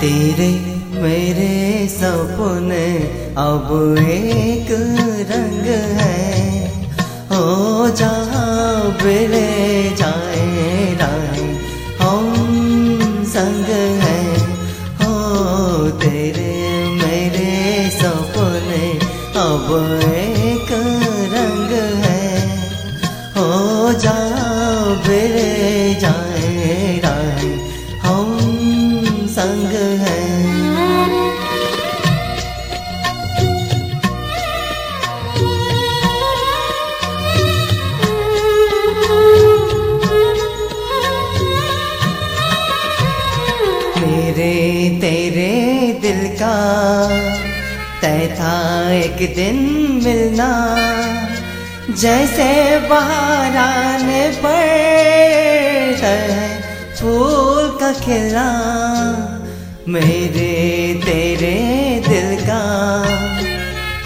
तेरे मेरे सपने अब एक रंग है। हो जहाँ बिले जाए राय, हम संग हैं। हो तेरे मेरे सपने अब एक रंग है। हो जहाँ बिले जाए एक दिन मिलना जैसे बाहर आने पर है फूल का खिलना। मेरे तेरे दिल का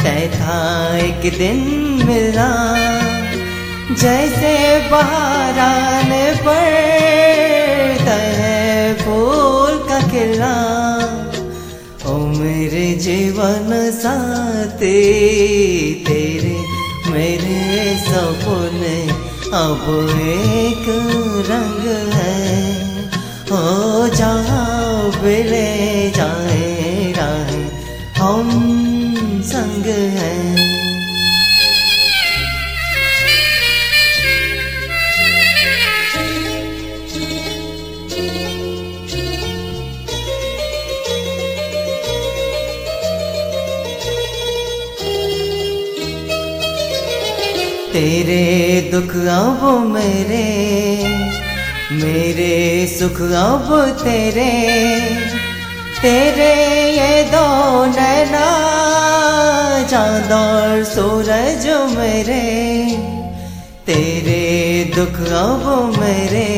तय था एक दिन मिलना जैसे बाहर आने पर है फूल का खिलना ओ मेरे जीवन साथी, तेरे मेरे सपने अब एक रंग है। ओ जहाँ बिले जाए राह हम संग हैं। तेरे दुख अब मेरे मेरे सुख अब तेरे तेरे ये दो नैना, चाँद और सूरज मेरे, तेरे दुख अब मेरे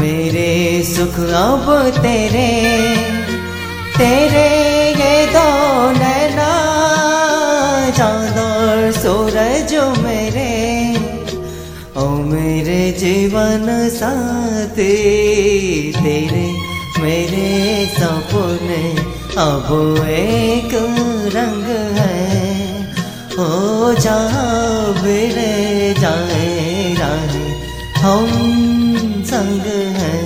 मेरे सुख अब तेरे तेरे ये दो नैना, चाँद और सूरज मेरे। ओ मेरे जीवन साथी, तेरे, मेरे सपने अब एक रंग है। ओ जहाँ बिले जाए राह हम संग हैं।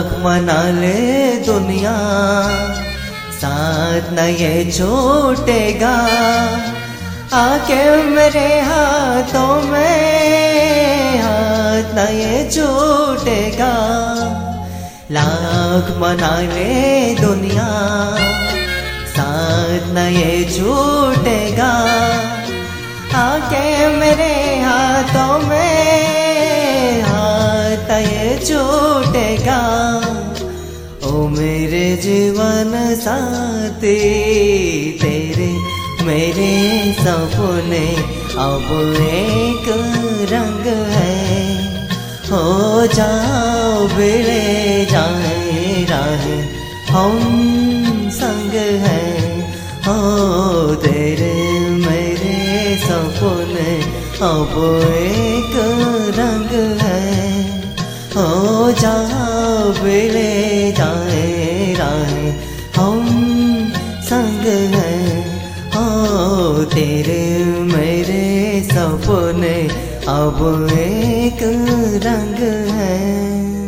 लाख मना ले दुनिया, साथ न ये छूटेगा। आके मेरे हाथों में हाथ न ये छूटेगा। लाख मना ले दुनिया, साथ न ये छूटेगा। आके मेरे हाथों में हाथ ये छूटेगा जीवन साथी, तेरे मेरे सपने अब एक रंग है। हो जाओ बिले जाए राह, हम संग हैं। हो तेरे मेरे सपने अब एक रंग है। हो जाओ बिले जाए तेरे मेरे सपने अब एक रंग है।